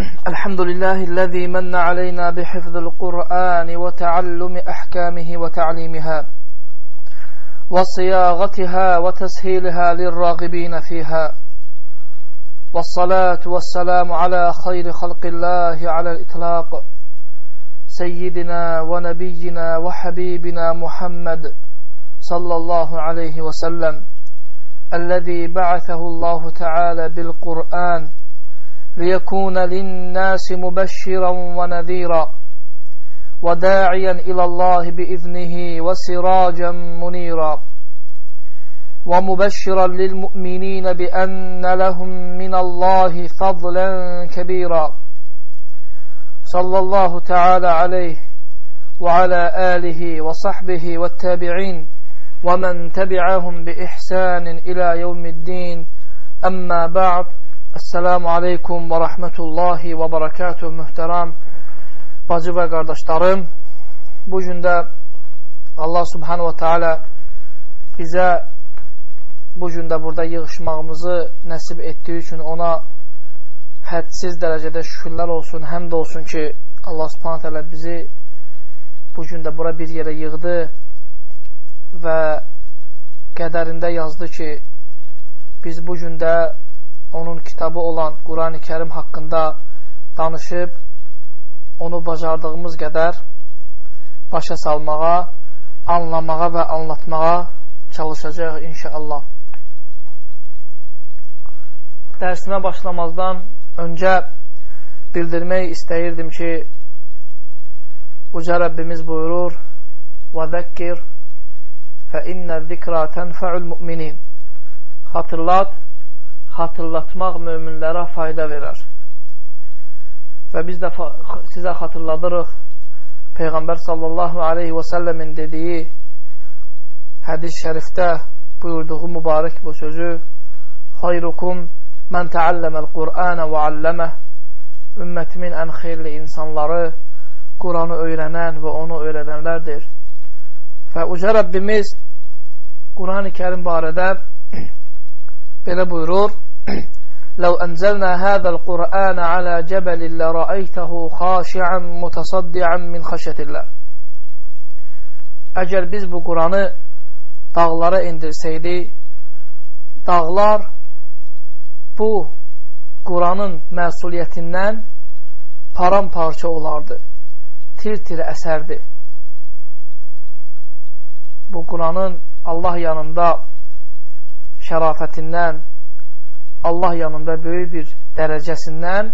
الحمد لله الذي من علينا بحفظ القرآن وتعلم أحكامه وتعليمها وصياغتها وتسهيلها للراغبين فيها والصلاة والسلام على خير خلق الله على الإطلاق سيدنا ونبينا وحبيبنا محمد صلى الله عليه وسلم الذي بعثه الله تعالى بالقرآن ليكون للناس مبشرا ونذيرا وداعيا إلى الله بإذنه وسراجا منيرا ومبشرا للمؤمنين بأن لهم من الله فضلا كبيرا صلى الله تعالى عليه وعلى آله وصحبه والتابعين ومن تبعهم بإحسان إلى يوم الدين أما بعد Əssəlamu aleykum və rəhmətullahi və barakatuh mühtəram bacı və qardaşlarım. Bu gün də Allah subhanahu wa ta'ala bizə bu gün də burada yığışmağımızı nəsib etdiyi üçün ona hədsiz dərəcədə şükürlər olsun, həmd olsun ki, Allah subhanahu wa ta'ala bizi bu gün də bura bir yerə yığdı və qədərində yazdı ki, biz bu gün də onun kitabı olan Quran-ı Kərim haqqında danışıb, onu bacardığımız qədər başa salmağa, anlamağa və anlatmağa çalışacaq inşallah. Dərsimə başlamazdan öncə bildirmək istəyirdim ki, Uca Rəbbimiz buyurur, وَذَكِّرْ فَإِنَّ الذِّكْرَى تَنْفَعُ الْمُؤْمِنِينَ Hatırlat, xatırlatmaq möminlərə fayda verər. Və biz də sizə xatırladırıq Peyğəmbər sallallahu aleyhi və səlləmin dediyi hədis şərifdə buyurduğu mübarək bu sözü Xayrukum mən təalləməl Qur'anə və alləməh Ümmətimin ən xeyirli insanları Quranı öyrənən və onu öyrədənlərdir. Və uca Rəbbimiz Quran-ı Kərim barədə belə buyurur لو أنزلنا هذا القرآن على جبل لرأيته خاشعا متصدعا من خشية الله Əgər biz bu Quranı dağlara indirsəydi, dağlar bu Quranın məsuliyyətindən paramparça olardı, tir-tir əsərdi. Bu Quranın Allah yanında şərafətindən, Allah yanında böyük bir dərəcəsindən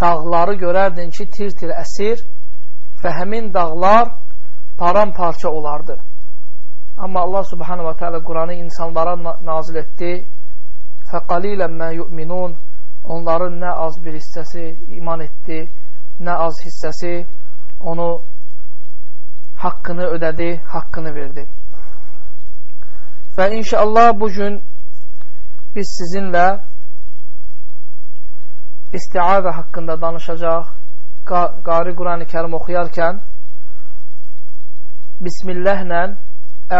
dağları görərdin ki, tir-tir əsir və həmin dağlar paramparça olardı. Amma Allah subhanahu wa ta'ala Quranı insanlara nazil etdi. Fəqalilən mə yu'minun Onların nə az bir hissəsi iman etdi, nə az hissəsi onu haqqını ödədi, haqqını verdi. Və inşallah bugün biz sizinlə istiadə haqqında danışacaq. Qari Quran-ı Kərim oxuyarkən Bismillahlə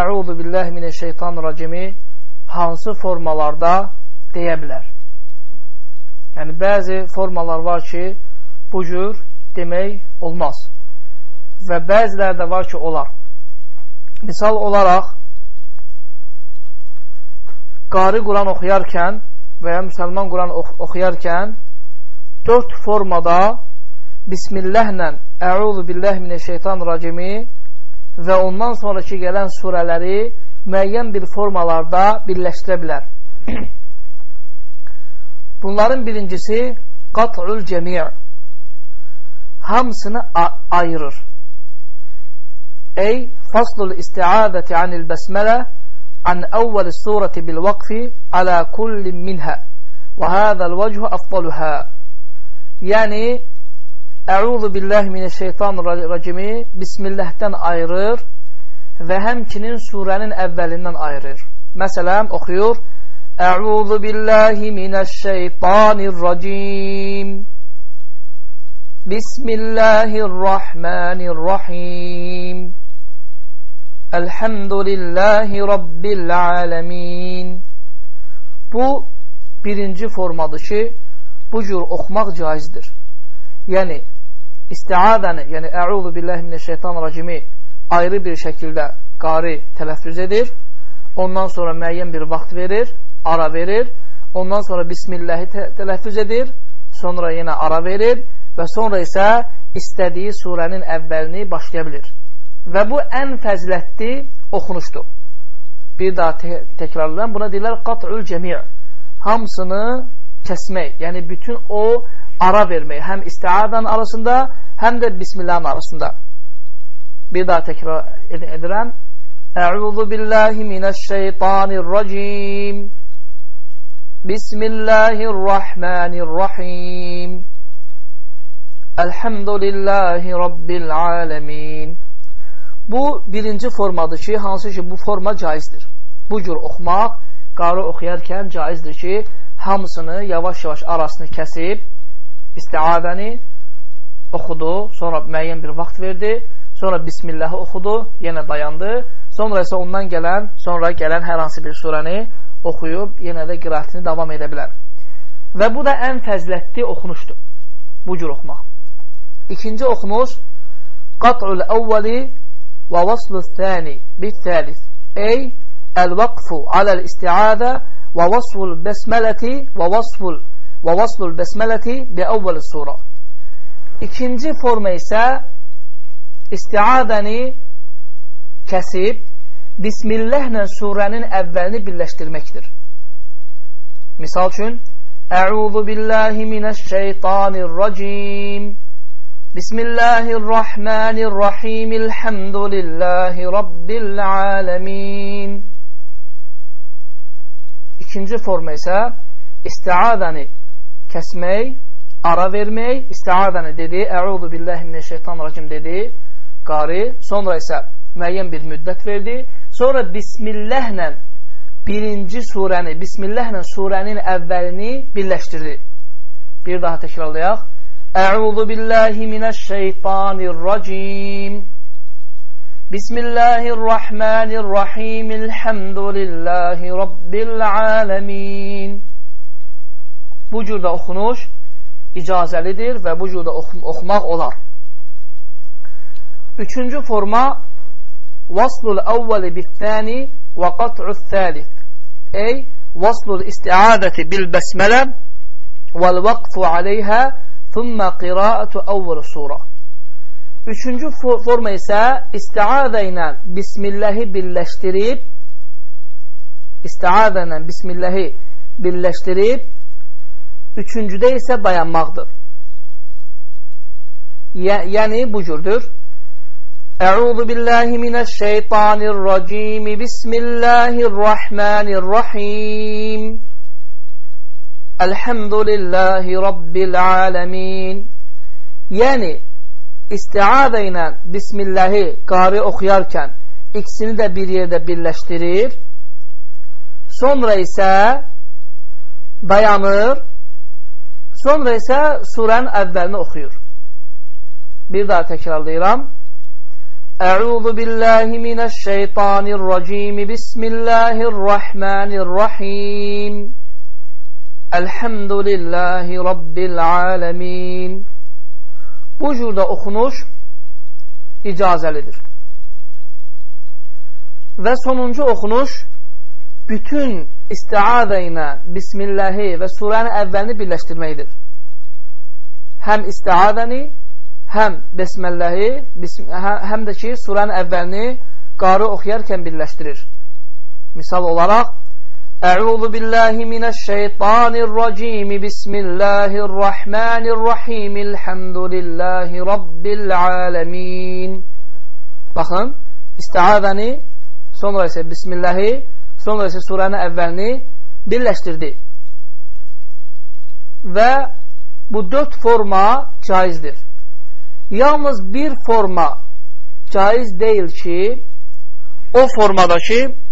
Əuzu billahi minəşşeytanirracimi hansı formalarda deyə bilər. Yəni, bəzi formalar var ki, bu cür demək olmaz. Və bəziləri də var ki, olar. Misal olaraq, qari Quran oxuyarkən və ya müsəlman Quran ox oxuyarkən dörd formada Bismillahlə Əuzu billəh minəşşeytanirracimi və ondan sonraki gələn surələri müəyyən bir formalarda birləşdirə bilər. Bunların birincisi qat'ul cəmi' hamısını ayırır. Ey faslul isti'adəti anil bəsmələ عن أول السورة بالوقف على كل منها. وهذا الوجه أفضلها. يعني أعوذ بالله من الشيطان الرجيم. بسم الله تن أيرر. وهمكنين سورانين أولينن أيرر مثلا أخير أعوذ بالله من الشيطان الرجيم بسم الله الرحمن الرحيم Elhamdülillahi Rabbil alemin. Bu birinci formadır ki, bu cür oxumaq caizdir. yəni istiadəni, yəni əuzu billahi mineşşeytanirracimi ayrı bir şəkildə qari tələffüz edir. Ondan sonra müəyyən bir vaxt verir, ara verir. Ondan sonra bismillahi tələffüz edir. Sonra yenə ara verir və sonra isə istədiyi surənin əvvəlini başlaya bilir. Və bu ən fəzilətli oxunuşdur. Bir daha te təkrarlayıram. Buna deyirlər qat'ül cəmi' hamısını kəsmək, yəni bütün o ara vermək, həm istiadan arasında, həm də bismillahın arasında. Bir daha təkrar ed edirəm. Əuzu billahi minəşşeytanirracim. Bismillahirrahmanirrahim. Elhamdülillahi rabbil alamin. Bu birinci formadır ki, hansı ki bu forma caizdir. Bu cür oxumaq qarı oxuyarkən caizdir ki, hamısını yavaş-yavaş arasını kəsib, istiadəni oxudu, sonra müəyyən bir vaxt verdi, sonra Bismillahı oxudu, yenə dayandı, sonra isə ondan gələn, sonra gələn hər hansı bir surəni oxuyub, yenə də qiraətini davam edə bilər. Və bu da ən fəzilətli oxunuşdur, bu cür oxumaq. İkinci oxunuş, qat'ul əvvəli və vaslu thəni bit-thəlis, ey el-vaqfu aləl-istiadə və vasful bəsmələti və vasful və vaslul bəsmələti bi əvvəl surə. İkinci forma isə istiadəni kəsib Bismillahlə surənin əvvəlini birləşdirməkdir. Misal üçün, Əuzu billahi minəşşeytanirracim Bismillahirrahmanirrahim Elhamdülillahi Rabbil aləmin İkinci forma isə istiadəni kəsmək, ara vermək, istiadəni dedi, əuzu billahi minəşşeytanirracim dedi, qari, sonra isə müəyyən bir müddət verdi, sonra bismillahlə birinci surəni, bismillahlə surənin əvvəlini birləşdirdi. Bir daha təkrarlayaq. Əuzu billahi minəşşeytanirracim Bismillahirrahmanirrahim. Elhamdülillahi Rabbil alemin. Bu cürdə oxunuş icazəlidir və bu cürdə oxu oxumaq olar. Üçüncü forma vaslul əvvəli bittəni və qat'u thəlith. Ey, vaslul istiadəti bil bəsmələ vəl vaqfu aleyhə thumma qiraətu əvvəl surə. Üçüncü forma isə istiadə ilə Bismillahi birləşdirib istiadə ilə Bismillahi birləşdirib üçüncüdə isə dayanmaqdır. Yə yəni bu cürdür. Əuzu billahi minəşşeytanirracim. Bismillahirrahmanirrahim. Elhamdülillahi rabbil alamin. Yəni istiadə ilə Bismillahi qari oxuyarkən ikisini də bir yerdə birləşdirir. Sonra isə dayanır. Sonra isə surənin əvvəlini oxuyur. Bir daha təkrarlayıram. Əuzu billahi minəşşeytanirracim. Bismillahirrahmanirrahim. Elhamdülillahi rabbil alamin. Bu cürdə oxunuş icazəlidir. Və sonuncu oxunuş bütün istiadə ilə Bismillahi və surənin əvvəlini birləşdirməkdir. Həm istiadəni, həm Besməlləhi, hə, həm də ki, surənin əvvəlini qarı oxuyarkən birləşdirir. Misal olaraq, أعوذ بالله من الشيطان الرجيم بسم الله الرحمن الرحيم الحمد لله رب العالمين Baxın, istiadəni, sonra isə Bismillahi, sonra isə surənin əvvəlini birləşdirdi. Və bu dörd forma caizdir. Yalnız bir forma caiz deyil ki, o formadakı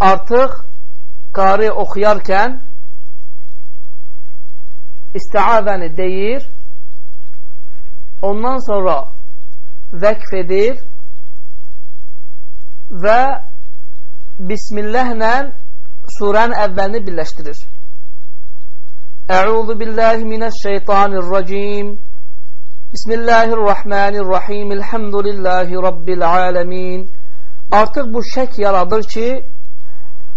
artıq qari oxuyarkən istiavəni deyir, ondan sonra vəqf edir və Bismilləhlə surənin əvvəlini birləşdirir. Əuzu billahi minəşşeytanirracim. Bismillahirrahmanirrahim. Elhamdülillahi rabbil alamin. Artıq bu şək yaradır ki,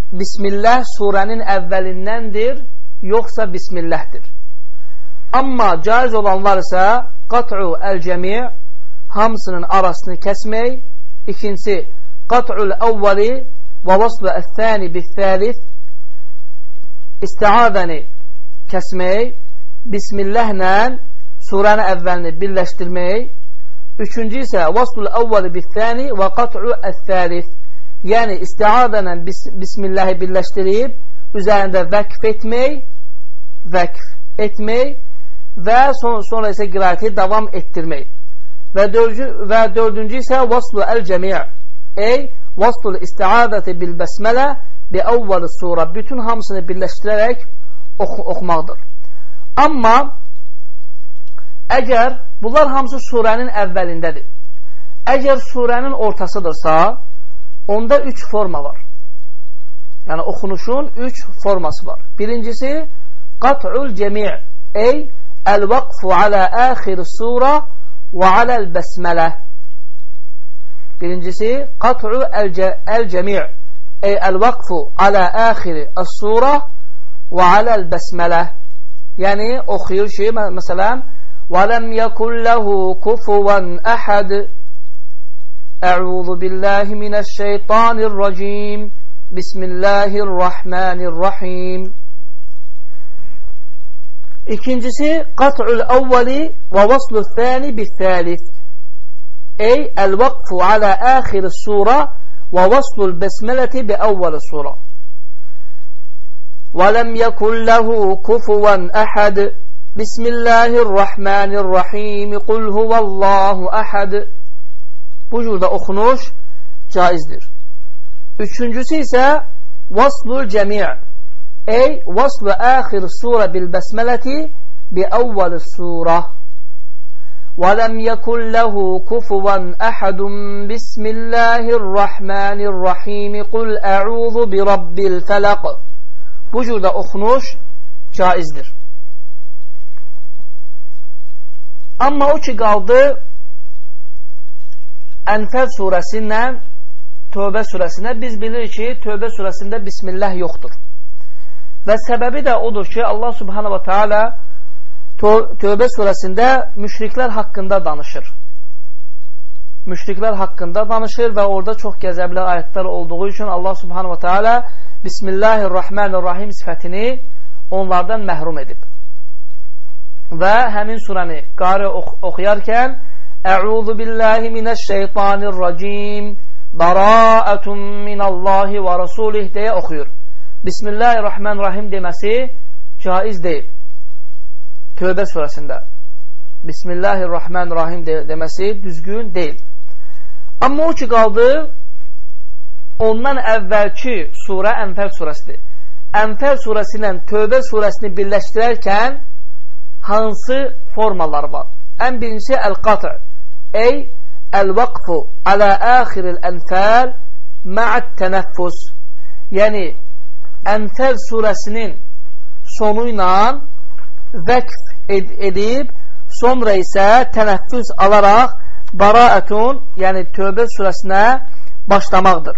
Bismillah surənin əvvəlindəndir, yoxsa Bismillahdir. Amma caiz olanlar isə qat'u əl-cəmi' hamısının arasını kəsmək, ikincisi qat'ul əvvəli və vaslı əl-thəni bil-thəlith istiadəni kəsmək, Bismillahlə surəni əvvəlini birləşdirmək, üçüncü isə vaslul əvvəli bil-thəni və qat'u əl-thəlith yəni istiadənlə bis Bismillahi birləşdirib, üzərində vəqf etmək, vəqf etmək və son, sonra isə qirayəti davam etdirmək. Və, dördüncü, və dördüncü isə vaslu əl-cəmi' ey vaslul istiadəti bil-bəsmələ bi əvvəli sura bütün hamısını birləşdirərək oxu oxumaqdır. Amma əgər bunlar hamısı surənin əvvəlindədir. Əgər surənin ortasıdırsa, Onda üç forma var. Yəni oxunuşun üç forması var. Birincisi qat'ul cəmi ey el-vaqfu ala ahir sura ve alel besmele. Birincisi qat'u el-cəmi ey el-vaqfu ala ahiri sura ve alel besmele. Yəni oxuyur şey məsələn və يَكُلْ لَهُ kufuvan أَحَدٍ أعوذ بالله من الشيطان الرجيم بسم الله الرحمن الرحيم İkincisi kat'ul evveli ve vaslu thani bi thalith. Ey el vakfu ala ahir sure ve vaslu besmeleti bi evvel sure. Ve lem yekun lehu kufuven ahad. Bismillahirrahmanirrahim. Kul huvallahu ahad. Bu cürdə oxunuş caizdir. Üçüncüsü isə vaslul cəmi' ey vaslu əxir surə bil bəsmələti bi əvvəl surə وَلَمْ يَكُنْ لَهُ كُفُوًا أَحَدٌ بِسْمِ اللَّهِ الرَّحْمَنِ الرَّحِيمِ قُلْ أَعُوذُ بِرَبِّ الْفَلَقِ Bu cürdə oxunuş caizdir. Amma o ki qaldı Ənfəl surəsi ilə Tövbə surəsinə biz bilirik ki, Tövbə surəsində Bismillah yoxdur. Və səbəbi də odur ki, Allah subhanahu wa ta'ala Tövbə surəsində müşriklər haqqında danışır. Müşriklər haqqında danışır və orada çox gəzəbli ayətlər olduğu üçün Allah subhanahu wa ta'ala Bismillahirrahmanirrahim sifətini onlardan məhrum edib. Və həmin surəni qari ox oxuyarkən Əuzu billahi minəşşeytanirracim Baraətun minallahi və rasulih deyə oxuyur. Bismillahirrahmanirrahim deməsi caiz deyil. Tövbə surəsində. Bismillahirrahmanirrahim de deməsi düzgün deyil. Amma o ki qaldı, ondan əvvəlki surə Ənfəl surəsidir. Ənfəl surəsi ilə Tövbə surəsini birləşdirərkən hansı formalar var? Ən birincisi əl-qatr. Ey əl-vaqfu alə əxiril ənfəl mə'ət tənəffüs. Yəni, Ənfəl surəsinin sonu ilə vəqf ed edib, sonra isə tənəffüs alaraq baraətun, yəni Tövbə surəsinə başlamaqdır.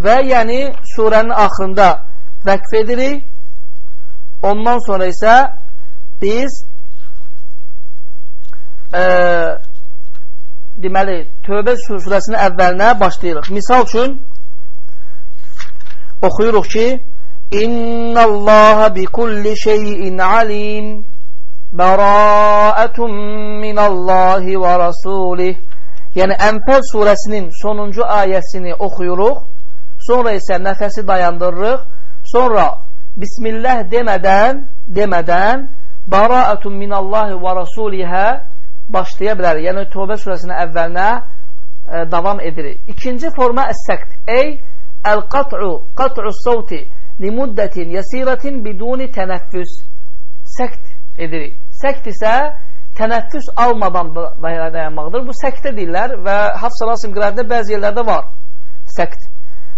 Və yəni surənin axırında vəqf edirik, ondan sonra isə biz e, deməli, Tövbə surəsinin əvvəlinə başlayırıq. Misal üçün, oxuyuruq ki, İnnəllaha bi kulli şeyin alim Bəraətun minallahi və rasulih Yəni, Ənfəl surəsinin sonuncu ayəsini oxuyuruq, sonra isə nəfəsi dayandırırıq, sonra Bismillah demədən, demədən Bəraətun minallahi və rasulihə başlaya bilərik. Yəni, Tövbə surəsinin əvvəlinə e, davam edirik. İkinci forma əs-səqt. Ey, əl-qat'u, qat'u savti li müddətin yəsirətin biduni tənəffüs. Səqt edirik. Səqt isə tənəffüs almadan dayanmaqdır. Bu səqtə deyirlər və Hafs Alasim qirayətində bəzi yerlərdə var. Səqt.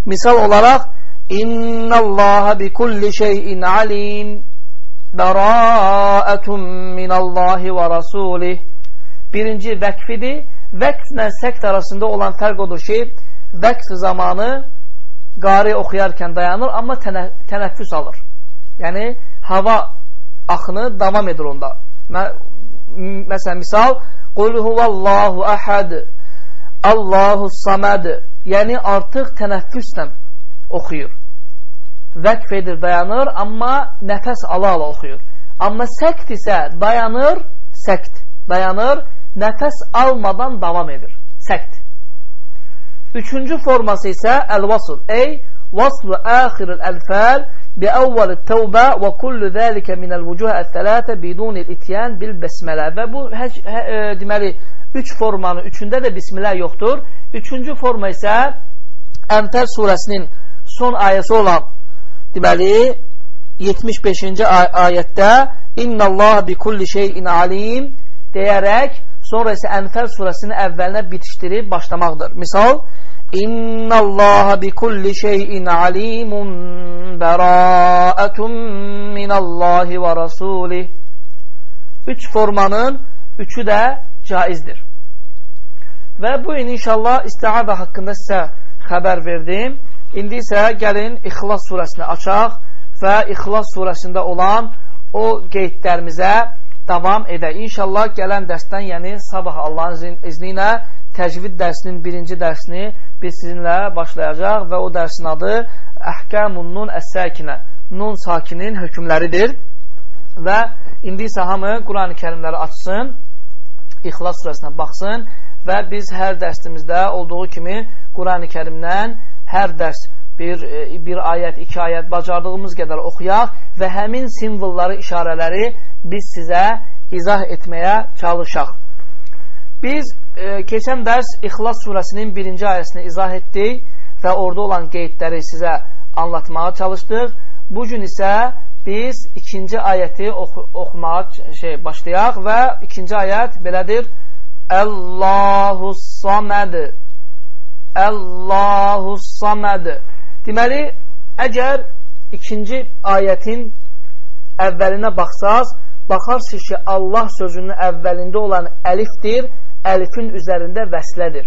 Misal olaraq, İnnallaha bi kulli şeyin alim. Beraatun minallahi ve rasulih. Birinci vəqfidir. Vəqflə səkt arasında olan fərq odur ki, vəqf zamanı qari oxuyarkən dayanır, amma tənə tənəffüs alır. Yəni, hava axını davam edir onda. Mə məsələn, misal, Qul huvallahu əhəd, Allahu saməd. Yəni, artıq tənəffüslə oxuyur. Vəqf edir, dayanır, amma nəfəs ala-ala oxuyur. Amma səkt isə dayanır, səkt, dayanır, nəfəs almadan davam edir. Səkt. Üçüncü forması isə əl-vasl. Ey, vaslu əxiril əlfəl bi əvvəl təvbə və kullu zəlikə minəl vücuhə əl-thələtə bidunil ityan bil bəsmələ. Və bu, hə, hə, e, deməli, üç formanın üçündə də bismilə yoxdur. Üçüncü forma isə Ənfəl surəsinin son ayəsi olan, deməli, 75-ci ay ayətdə İnnəllaha bi kulli şeyin alim deyərək sonra isə Ənfəl surəsinin əvvəlinə bitişdirib başlamaqdır. Misal, İnnallaha bi kulli şeyin alimun bəraətun minallahi və rasulih. Üç formanın üçü də caizdir. Və bu gün inşallah istiadə haqqında sizə xəbər verdim. İndi isə gəlin İxlas surəsini açaq və İxlas surəsində olan o qeydlərimizə davam edək. İnşallah gələn dərsdən, yəni sabah Allahın izni ilə təcvid dərsinin birinci dərsini biz sizinlə başlayacaq və o dərsin adı Əhkəmun Nun Əs-Səkinə, Nun sakinin hökmləridir. Və indi isə hamı Quran-ı kərimləri açsın, İxlas surəsinə baxsın və biz hər dərsimizdə olduğu kimi Quran-ı kərimdən hər dərs bir, bir ayət, iki ayət bacardığımız qədər oxuyaq və həmin simvolları, işarələri biz sizə izah etməyə çalışaq. Biz e, keçən dərs İxlas surəsinin birinci ayəsini izah etdik və orada olan qeydləri sizə anlatmağa çalışdıq. Bugün isə biz ikinci ayəti oxu oxumağa şey, başlayaq və ikinci ayət belədir. Allahu saməd Allahu saməd Deməli, əgər ikinci ayətin əvvəlinə baxsaz, baxarsınız ki, Allah sözünün əvvəlində olan əlifdir, əlifin üzərində vəslədir.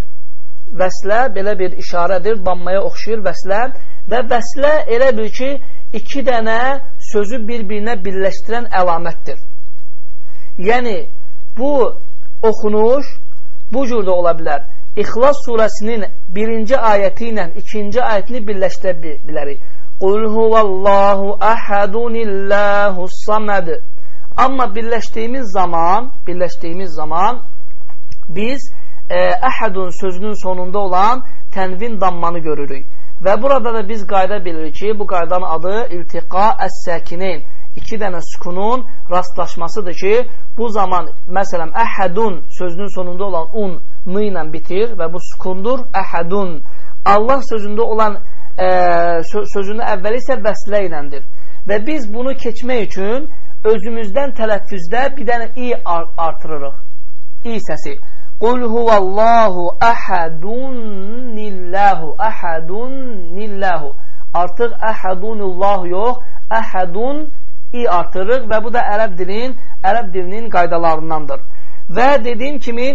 Vəslə belə bir işarədir, dammaya oxşayır vəslə və vəslə elə bil ki, iki dənə sözü bir-birinə birləşdirən əlamətdir. Yəni, bu oxunuş bu cürdə ola bilər. İxlas surəsinin birinci ayəti ilə ikinci ayətini birləşdirə bilərik. Qul huvallahu əhədunillahu saməd Amma birləşdiyimiz zaman, birləşdiyimiz zaman biz e, əhədun sözünün sonunda olan tənvin dammanı görürük. Və burada da biz qayda bilirik ki, bu qaydanın adı iltiqa əs-səkinin, iki dənə sükunun rastlaşmasıdır ki, bu zaman, məsələn, əhədun sözünün sonunda olan un, nı ilə bitir və bu sükundur, əhədun. Allah sözündə olan e, sözünün əvvəli isə vəslə iləndir. Və biz bunu keçmək üçün özümüzdən tələffüzdə bir dənə i artırırıq. İ səsi. Qul huvallahu əhədun nillahu. Əhədun nillahu. Artıq əhədunullah yox, əhədun i artırırıq və bu da ərəb dilinin, ərəb dilinin qaydalarındandır. Və dediyim kimi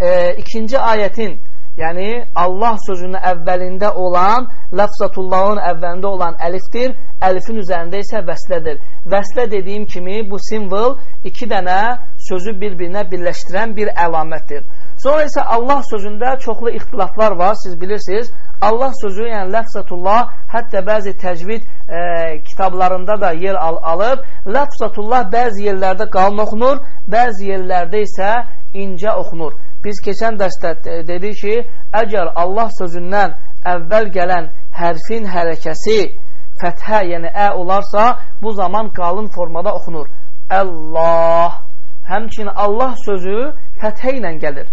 e, ikinci ayətin yəni Allah sözünün əvvəlində olan, lafzatullahın əvvəlində olan əlifdir, əlifin üzərində isə vəslədir. Vəslə dediyim kimi bu simvol iki dənə sözü bir-birinə birləşdirən bir əlamətdir. Sonra isə Allah sözündə çoxlu ixtilaflar var, siz bilirsiniz. Allah sözü, yəni ləfzatullah, hətta bəzi təcvid e, kitablarında da yer al alıb. Ləfzatullah bəzi yerlərdə qalın oxunur, bəzi yerlərdə isə incə oxunur. Biz keçən dərsdə dedik ki, əgər Allah sözündən əvvəl gələn hərfin hərəkəsi fəthə, yəni ə olarsa, bu zaman qalın formada oxunur. Allah. Həmçinin Allah sözü fəthə ilə gəlir.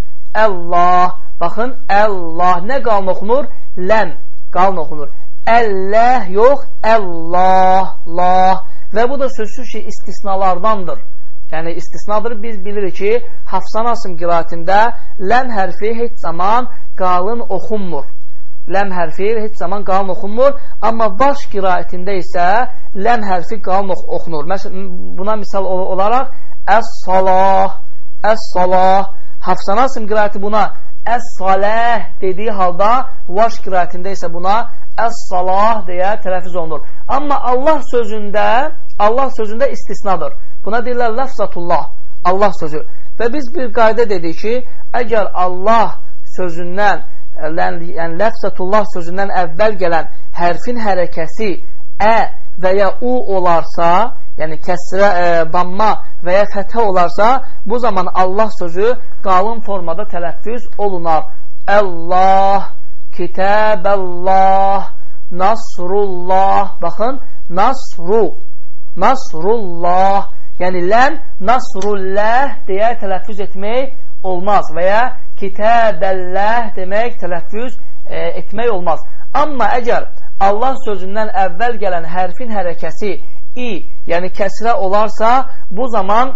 Allah. Baxın, Allah. Nə qalın oxunur? Ləm. Qalın oxunur. Əlləh yox, Allah. Allah. Və bu da sözsüz ki, istisnalardandır yəni istisnadır. Biz bilirik ki, Hafsan Asım qiraətində ləm hərfi heç zaman qalın oxunmur. Ləm hərfi heç zaman qalın oxunmur, amma baş qiraətində isə ləm hərfi qalın oxunur. Buna misal olaraq əs-salah, əs-salah, Hafsan Asim qiraəti buna əs-saləh dediyi halda vaş qiraətində isə buna əs-salah deyə tələfiz olunur. Amma Allah sözündə Allah sözündə istisnadır. Buna deyirlər ləfzatullah, Allah sözü. Və biz bir qayda dedik ki, əgər Allah sözündən yəni ləfzətullah sözündən əvvəl gələn hərfin hərəkəsi ə və ya u olarsa, yəni kəsrə, e, damma və ya fəthə olarsa, bu zaman Allah sözü qalın formada tələffüz olunar. Allah, kitəbəllah, nasrullah, baxın, nasru, nasrullah, yəni ləm, nasrullah deyə tələffüz etmək olmaz və ya kitəbəlləh demək tələffüz e, etmək olmaz. Amma əgər Allah sözündən əvvəl gələn hərfin hərəkəsi i, yəni kəsrə olarsa, bu zaman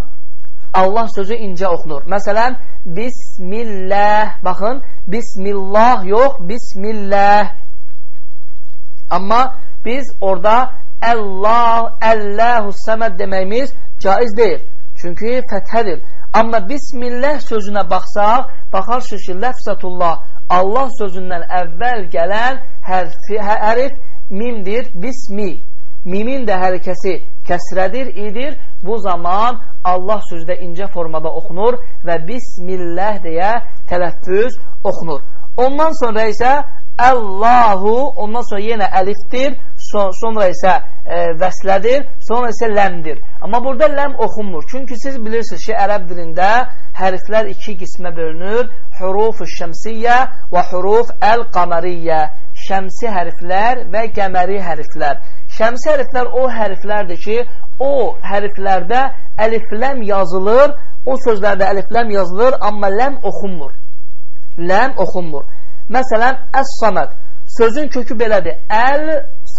Allah sözü incə oxunur. Məsələn, Bismillah, baxın, Bismillah yox, Bismillah. Amma biz orada Allah, Əlləhu səməd deməyimiz caiz deyil. Çünki fəthədir. Amma Bismillah sözünə baxsaq, baxarsınız ki, ləfzətullah Allah sözündən əvvəl gələn hərfi, hə, hərif mimdir, bismi. Mimin də hərəkəsi kəsrədir, idir. Bu zaman Allah sözdə incə formada oxunur və Bismillah deyə tələffüz oxunur. Ondan sonra isə Allahu, ondan sonra yenə əlifdir, sonra isə e, vəslədir, sonra isə ləmdir. Amma burada ləm oxunmur. Çünki siz bilirsiniz ki, ərəb dilində hərflər iki qismə bölünür. Huruf-u şəmsiyyə və huruf əl-qamariyyə. Şəmsi hərflər və qəməri hərflər. Şəmsi hərflər o hərflərdir ki, o hərflərdə əlifləm yazılır, o sözlərdə əlifləm yazılır, amma ləm oxunmur. Ləm oxunmur. Məsələn, əs-saməd. Sözün kökü belədir.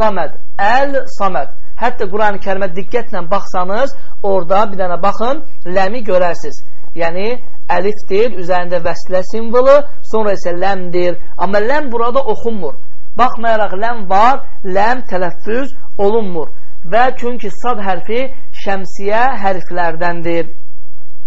Əl-saməd. Əl-saməd. Hətta Quran-ı kərimə diqqətlə baxsanız, orada bir dənə baxın, ləmi görərsiniz. Yəni, əlifdir, üzərində vəslə simvolu, sonra isə ləmdir. Amma ləm burada oxunmur. Baxmayaraq ləm var, ləm tələffüz olunmur. Və çünki sad hərfi şəmsiyə hərflərdəndir.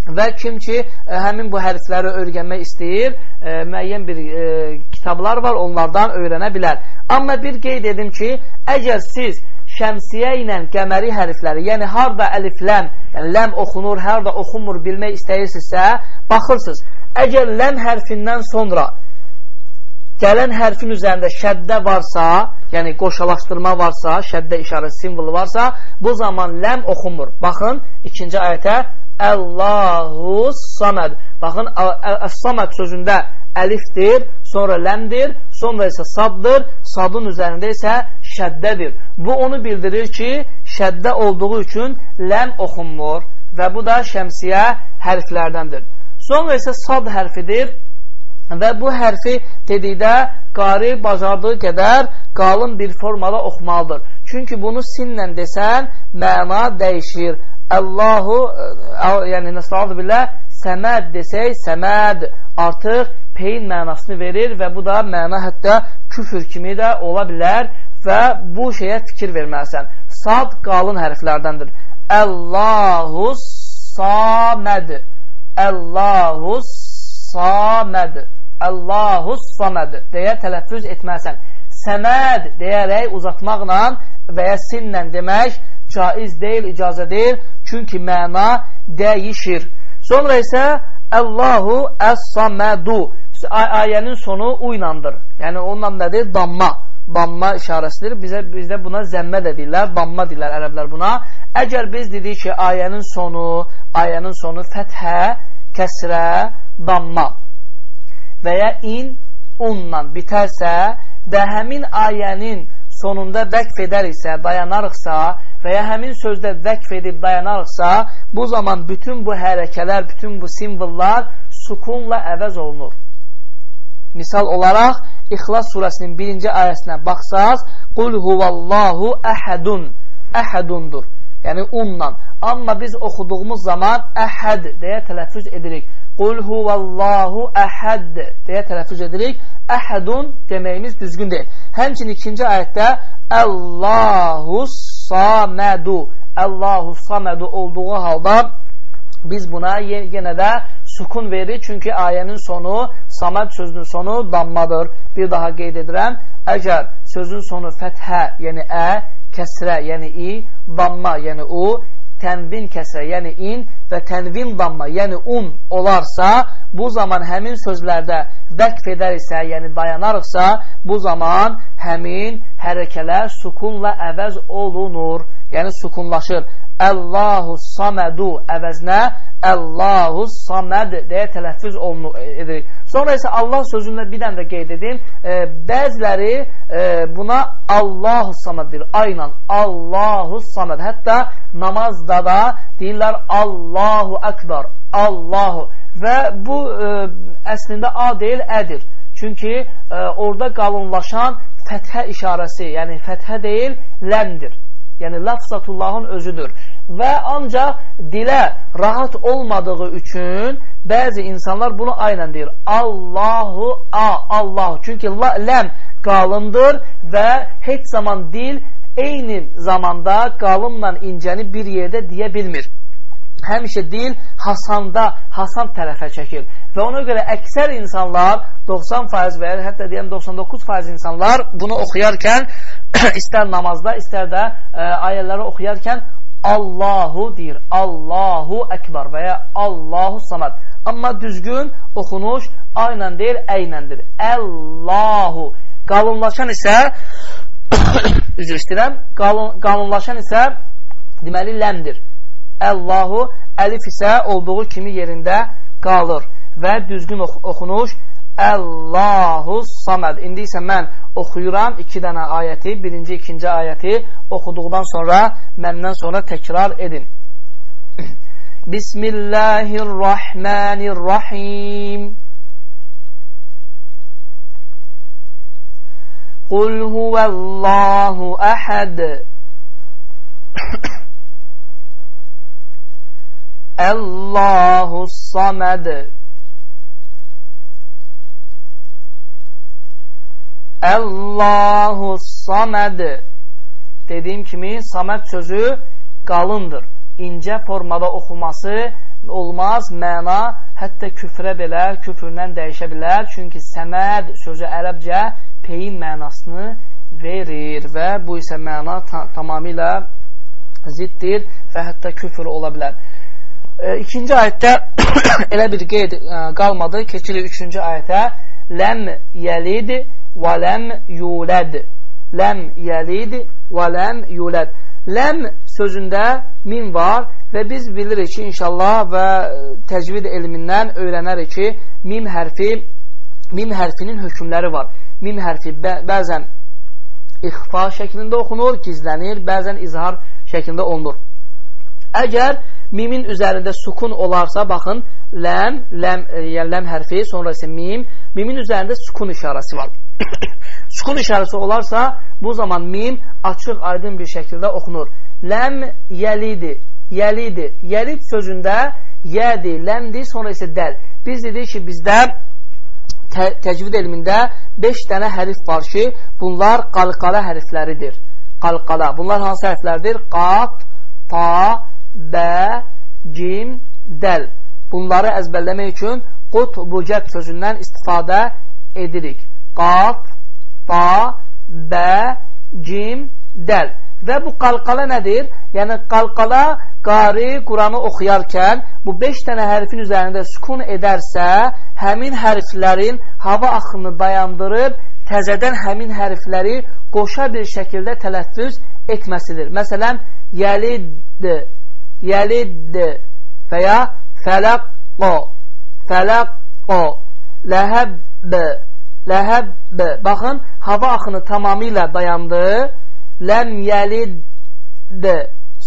Və kim ki, ə, həmin bu hərfləri öyrənmək istəyir, ə, müəyyən bir ə, kitablar var, onlardan öyrənə bilər. Amma bir qeyd edim ki, əgər siz şəmsiyə ilə qəməri hərfləri, yəni harada əlifləm, yəni ləm oxunur, harada oxunmur bilmək istəyirsinizsə, baxırsınız. Əgər ləm hərfindən sonra gələn hərfin üzərində şəddə varsa, yəni qoşalaşdırma varsa, şəddə işarəsi simvolu varsa, bu zaman ləm oxunmur. Baxın, ikinci ayətə Allahu saməd. Baxın, əs-saməd sözündə əlifdir, sonra ləmdir, sonra isə saddır, sadın üzərində isə şəddədir. Bu onu bildirir ki, şəddə olduğu üçün ləm oxunmur və bu da şəmsiyə hərflərdəndir. Sonra isə sad hərfidir və bu hərfi dedikdə qari bacardığı qədər qalın bir formada oxumalıdır. Çünki bunu sinlə desən, məna dəyişir. Allahu, e, yəni nəsələ billə, səməd desək, səməd artıq peyin mənasını verir və bu da məna hətta küfür kimi də ola bilər və bu şeyə fikir verməlisən. Sad qalın hərflərdəndir. Allahu saməd. Allahu saməd. Allahu saməd deyə tələffüz etməlisən. Səməd deyərək uzatmaqla və ya sinlə demək caiz deyil, icazə deyil. Çünki məna dəyişir. Sonra isə Allahu əs-samədu ayənin sonu u ilandır. Yəni onunla nədir? Damma. Damma işarəsidir. Bizə bizdə buna zəmmə də deyirlər, damma deyirlər ərəblər buna. Əgər biz dedik ki, ayənin sonu, ayənin sonu fəthə, kəsrə, damma və ya in, unla bitərsə və həmin ayənin sonunda vəqf edəriksə, dayanarıqsa və ya həmin sözdə vəqf edib dayanarıqsa, bu zaman bütün bu hərəkələr, bütün bu simvollar sukunla əvəz olunur. Misal olaraq, İxlas surəsinin birinci ayəsinə baxsaz, Qul huvallahu əhədun, əhədundur. Yəni, unla. Amma biz oxuduğumuz zaman əhəd deyə tələffüz edirik. Qul huvallahu əhəd deyə tələffüz edirik. Əhədun deməyimiz düzgün deyil. Həmçinin ikinci ayətdə Allahu samədu Allahu samədu olduğu halda biz buna yenə də sukun verir. Çünki ayənin sonu, saməd sözünün sonu dammadır. Bir daha qeyd edirəm. Əgər sözün sonu fəthə, yəni ə, kəsrə, yəni i, damma, yəni u, tənvin kəsrə, yəni in və tənvin damma, yəni un olarsa, bu zaman həmin sözlərdə vəqf edəriksə, yəni dayanarıqsa, bu zaman həmin hərəkələr sukunla əvəz olunur, yəni sukunlaşır. Allahu samədu əvəzinə Allahu saməd deyə tələffüz olunur, edir. Sonra isə Allah sözündə bir dənə də qeyd edin. E, bəziləri e, buna Allahu saməd deyir. Aynan Allahu saməd. Hətta namazda da deyirlər Allahu əkbar. Allahu. Və bu e, əslində A deyil, ədir. Çünki e, orada qalınlaşan fəthə işarəsi, yəni fəthə deyil, ləndir. Yəni, lafzatullahın özüdür. Və ancaq dilə rahat olmadığı üçün bəzi insanlar bunu aynən deyir. Allahu, a, Allah. Çünki ləm qalındır və heç zaman dil eyni zamanda qalınla incəni bir yerdə deyə bilmir həmişə dil hasanda, hasan tərəfə çəkir. Və ona görə əksər insanlar 90% və ya hətta deyəm 99% insanlar bunu oxuyarkən istər namazda, istər də ə, e, ayələri oxuyarkən Allahu deyir. Allahu əkbar və ya Allahu samad. Amma düzgün oxunuş aynən deyil, əynəndir. Allahu. Qalınlaşan isə üzr istəyirəm, qalın, qalınlaşan isə deməli ləmdir. Əllahu, əlif isə olduğu kimi yerində qalır və düzgün ox oxunuş Əllahu saməd. İndi isə mən oxuyuram iki dənə ayəti, birinci, ikinci ayəti oxuduqdan sonra məndən sonra təkrar edin. Bismillahirrahmanirrahim. Qul huvəllahu əhəd. Allahu saməd Allahu saməd Dediyim kimi, saməd sözü qalındır. İncə formada oxuması olmaz, məna hətta küfrə belə, küfrdən dəyişə bilər. Çünki səməd sözü ərəbcə peyin mənasını verir və bu isə məna ta tamamilə ziddir və hətta küfr ola bilər. E, ikinci ayətdə elə bir qeyd e, qalmadı. Keçirik üçüncü ayətə. Ləm yəlid və ləm yuləd. Ləm yəlid və ləm yuləd. Ləm sözündə min var və biz bilirik ki, inşallah və təcvid elmindən öyrənərik ki, mim hərfi mim hərfinin hökmləri var. Mim hərfi bə bəzən ixfa şəklində oxunur, gizlənir, bəzən izhar şəklində olunur. Əgər mimin üzərində sukun olarsa, baxın, ləm, ləm, e, yəni ləm hərfi, sonra isə mim, mimin üzərində sukun işarəsi var. sukun işarəsi olarsa, bu zaman mim açıq, aydın bir şəkildə oxunur. Ləm yəlidi, yəlidi, yəlid sözündə yədi, ləmdi, sonra isə dəl. Biz dedik ki, bizdə tə təcvid elmində 5 dənə hərif var ki, bunlar qalqala hərfləridir. Qalqala. Bunlar hansı hərflərdir? Qaf, fa, bə, cim, dəl. Bunları əzbərləmək üçün qut, bucət sözündən istifadə edirik. Qaf, ba, bə, cim, dəl. Və bu qalqala nədir? Yəni, qalqala qari Quranı oxuyarkən bu 5 dənə hərfin üzərində sükun edərsə, həmin hərflərin hava axını dayandırıb, təzədən həmin hərfləri qoşa bir şəkildə tələffüz etməsidir. Məsələn, yəlid, yəlid və ya fələqqo, fələqqo, ləhəb, ləhəb. Baxın, hava axını tamamilə dayandı. Ləm yəlid.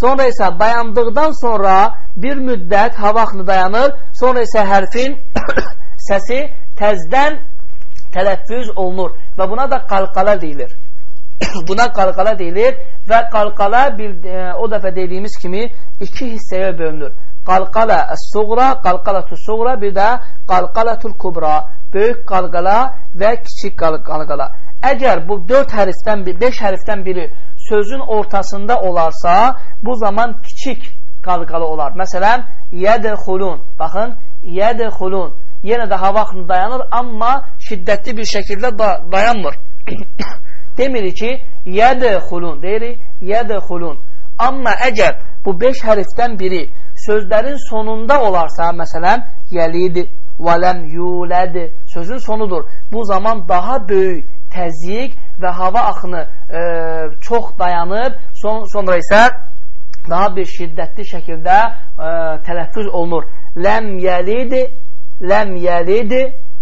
Sonra isə dayandıqdan sonra bir müddət hava axını dayanır. Sonra isə hərfin səsi təzdən tələffüz olunur və buna da qalqala deyilir. Buna qalqala deyilir və qalqala bir, e, o dəfə dediyimiz kimi iki hissəyə bölünür. Qalqala əs-suğra, qalqalatus suğra, bir də qalqalatul kubra, böyük qalqala və kiçik qalqala. Əgər bu 4 hərfdən, 5 hərfdən biri sözün ortasında olarsa, bu zaman kiçik qalqalı olar. Məsələn, yədəxulun. Baxın, yədəxulun. Yenə də hava axını dayanır, amma şiddətli bir şəkildə da dayanmır. Demirik ki, yədəxulun, deyirik, yədəxulun. Amma əgər bu 5 hərfdən biri sözlərin sonunda olarsa, məsələn, yəlid, vələm yuləd sözün sonudur. Bu zaman daha böyük təzyiq və hava axını e, çox dayanıb, son, sonra isə daha bir şiddətli şəkildə e, tələffüz olunur. Ləm yəlid, ləm yəlid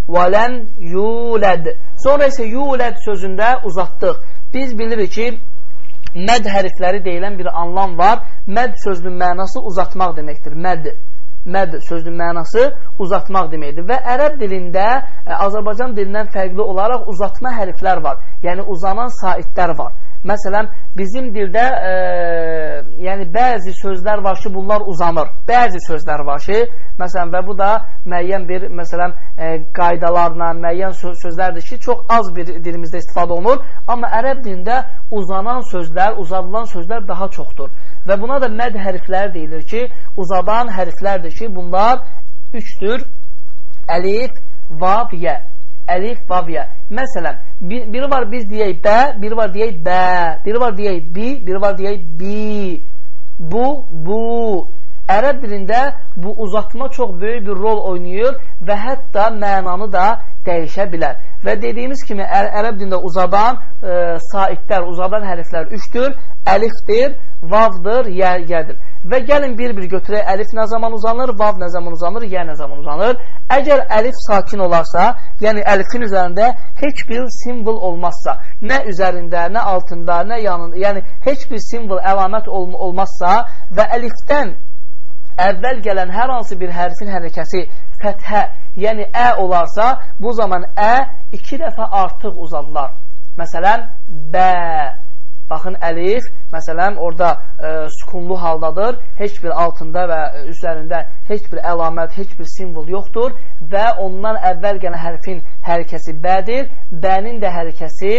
və ləm yuləd. Sonra isə yuləd sözündə uzatdıq. Biz bilirik ki, məd hərfləri deyilən bir anlam var. Məd sözünün mənası uzatmaq deməkdir. Məd məd sözünün mənası uzatmaq deməkdir. Və ərəb dilində, e, Azərbaycan dilindən fərqli olaraq uzatma hərflər var. Yəni uzanan saitlər var. Məsələn, bizim dildə e, yəni bəzi sözlər var ki, bunlar uzanır. Bəzi sözlər var ki, məsələn və bu da müəyyən bir məsələn e, qaydalarla, müəyyən söz, sözlərdir ki, çox az bir dilimizdə istifadə olunur, amma ərəb dilində uzanan sözlər, uzadılan sözlər daha çoxdur. Və buna da məd hərflər deyilir ki, uzadan hərflərdir ki, bunlar üçdür. Əlif, vav, yə əlif, vav, yə. Məsələn, bir, biri var biz deyək bə, biri var deyək bə, biri var deyək bi, biri var deyək bi, bu, bu. Ərəb dilində bu uzatma çox böyük bir rol oynayır və hətta mənanı da dəyişə bilər. Və dediyimiz kimi ər ərəb dilində uzadan e, saitlər, uzadan hərflər üçdür, əlifdir, vavdır, yə, yədir. Və gəlin bir-bir götürək, əlif nə zaman uzanır, vav nə zaman uzanır, yə nə zaman uzanır. Əgər əlif sakin olarsa, yəni əlifin üzərində heç bir simvol olmazsa, nə üzərində, nə altında, nə yanında, yəni heç bir simvol, əlamət ol olmazsa və əlifdən əvvəl gələn hər hansı bir hərfin hərəkəsi fəthə, yəni ə olarsa, bu zaman ə iki dəfə artıq uzadılar. Məsələn, bə, Baxın, əlif, məsələn, orada e, sükunlu haldadır, heç bir altında və üzərində heç bir əlamət, heç bir simvol yoxdur və ondan əvvəl gələn hərfin hərəkəsi bədir, bənin də hərəkəsi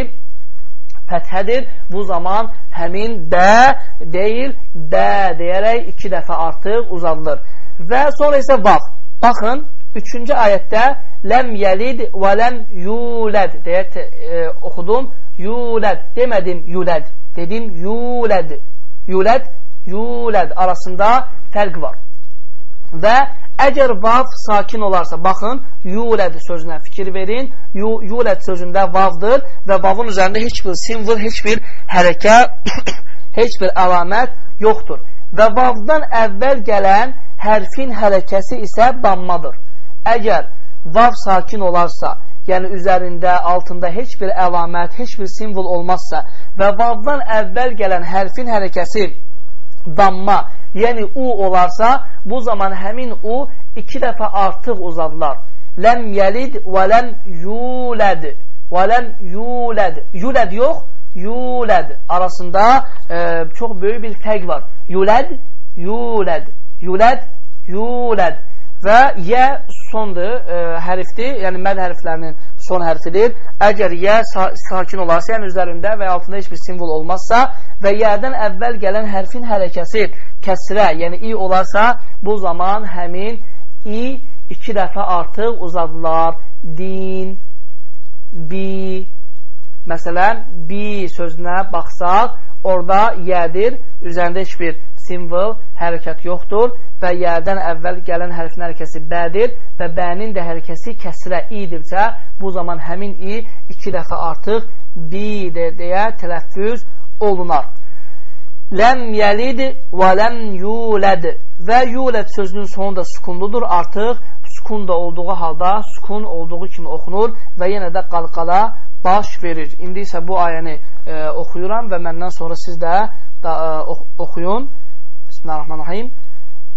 fəthədir. Bu zaman həmin bə deyil, bə deyərək iki dəfə artıq uzadılır. Və sonra isə vav. Baxın, üçüncü ayətdə ləm yəlid və ləm yuləd deyə e, oxudum yuləd demədim yuləd, dedim yuləd. Yuləd, yuləd arasında fərq var. Və əgər vav sakin olarsa, baxın, yuləd sözünə fikir verin. Yu, yuləd sözündə vavdır və vavın üzərində heç bir simvol, heç bir hərəkə, heç bir əlamət yoxdur. Və vavdan əvvəl gələn hərfin hərəkəsi isə dammadır. Əgər vav sakin olarsa, yəni üzərində, altında heç bir əlamət, heç bir simvol olmazsa və vavdan əvvəl gələn hərfin hərəkəsi damma, yəni u olarsa, bu zaman həmin u iki dəfə artıq uzadılar. Ləm yəlid və ləm yuləd və ləm yuləd. Yuləd yox, yuləd arasında e, çox böyük bir fərq var. Yuləd, yuləd, yuləd, yuləd və yə sondur, e, hərfdir, yəni məd hərflərinin son hərfidir. Əgər yə sa sakin olarsa, yəni üzərində və altında heç bir simvol olmazsa və yədən əvvəl gələn hərfin hərəkəsi kəsrə, yəni i olarsa, bu zaman həmin i iki dəfə artıq uzadılar. Din, bi, məsələn, bi sözünə baxsaq, orada yədir, üzərində heç bir simvol, hərəkət yoxdur və yədən əvvəl gələn hərfin hərəkəsi bədir və bənin də hərəkəsi kəsirə idirsə, bu zaman həmin i iki dəfə artıq bidir deyə tələffüz olunar. Ləm yəlid və ləm yuləd və yuləd sözünün sonu da sukunludur. Artıq sukun da olduğu halda sukun olduğu kimi oxunur və yenə də qalqala baş verir. İndi isə bu ayəni e, oxuyuram və məndən sonra siz də da, e, oxuyun. Bismillahirrahmanirrahim.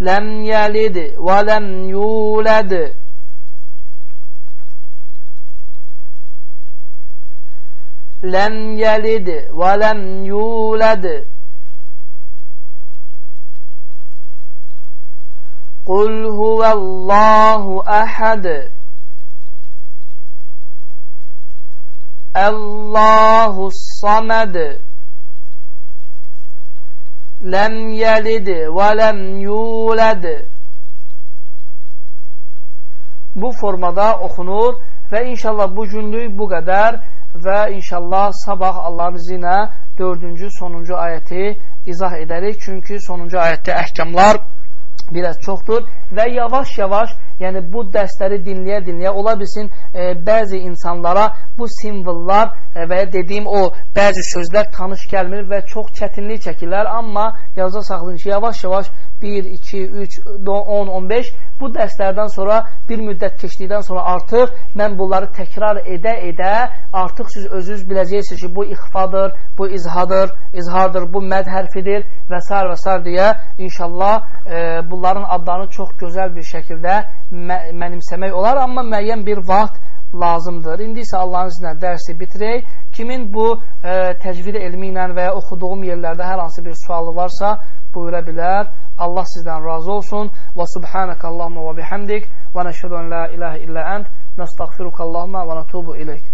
Ləm yəlid və ləm yuləd. Ləm yəlid və ləm yuləd. Qul huvəllahu əhəd Allahu saməd Ləm yəlid və ləm yuləd Bu formada oxunur və inşallah bu günlük bu qədər və inşallah sabah Allahın izi ilə dördüncü, sonuncu ayəti izah edərik. Çünki sonuncu ayətdə əhkamlar biraz çoxdur və yavaş-yavaş yəni bu dərsləri dinləyə-dinləyə ola bilsin e, bəzi insanlara bu simvollar e, və dediyim o bəzi sözlər tanış gəlmir və çox çətinlik çəkirlər, amma yazda saxlayın ki, yavaş-yavaş 1, 2, 3, 10, 15 bu dərslərdən sonra bir müddət keçdikdən sonra artıq mən bunları təkrar edə-edə artıq siz özünüz biləcəksiniz ki, bu ixfadır, bu izhadır, izhardır, bu məd hərfidir və s. və s. deyə inşallah e, bunların adlarını çox gözəl bir şəkildə mənimsəmək olar, amma müəyyən bir vaxt lazımdır. İndi isə Allahın izinlə dərsi bitirək. Kimin bu e, təcvid elmi ilə və ya oxuduğum yerlərdə hər hansı bir sualı varsa, buyura bilər. Allah sizdən razı olsun. Və subhanəkə Allahumma və bihamdik və nəşhədu ən la ilahə illə ənd nəstəğfiruka Allahumma və nətubu iləyk.